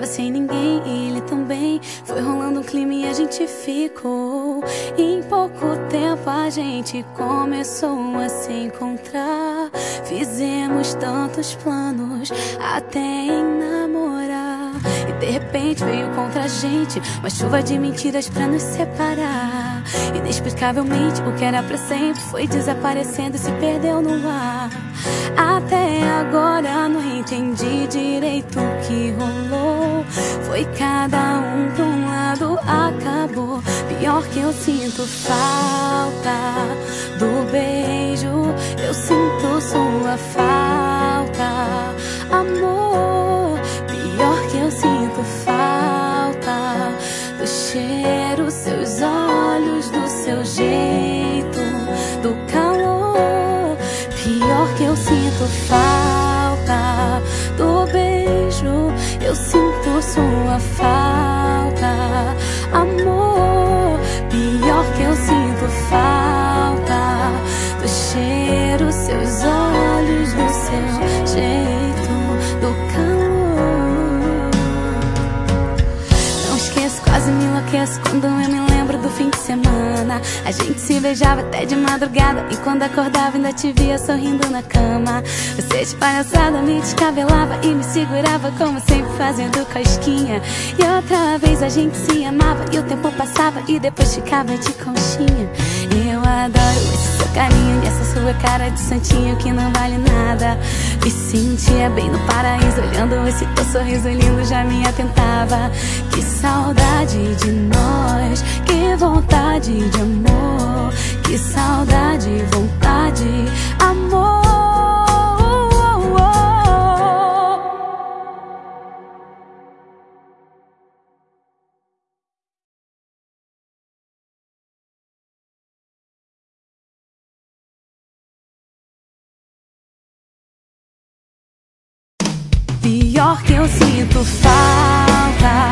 tava sem ninguém e ele também. Foi rolando um clima e a gente ficou. E em pouco tempo a gente começou a se encontrar. Fizemos tantos planos até namorar. E de repente veio contra a gente uma chuva de mentiras pra nos separar. Inexplicavelmente, o que era pra sempre foi desaparecendo e se perdeu no ar. Até agora não entendi direito o que rolou. Foi cada um pra um lado, acabou. Pior que eu sinto falta do beijo, eu sinto sua falta, amor. Pior que eu sinto falta do cheiro, seus olhos, do seu jeito, do calor. Pior que eu sinto falta sua falta, amor. Pior que eu sinto falta do cheiro, seus olhos, enlouqueço quando eu me lembro do fim de semana. A gente se beijava até de madrugada e quando acordava ainda te via sorrindo na cama. Você de palhaçada me descabelava e me segurava como sempre fazendo cosquinha. E outra vez a gente se amava e o tempo passava e depois ficava de conchinha. Eu adoro esse seu carinho e essa sua cara de santinho que não vale nada. Me sentia bem no paraíso olhando esse teu sorriso lindo já me atentava. Que saudade de nós, que vontade de amor, Pior que eu sinto falta.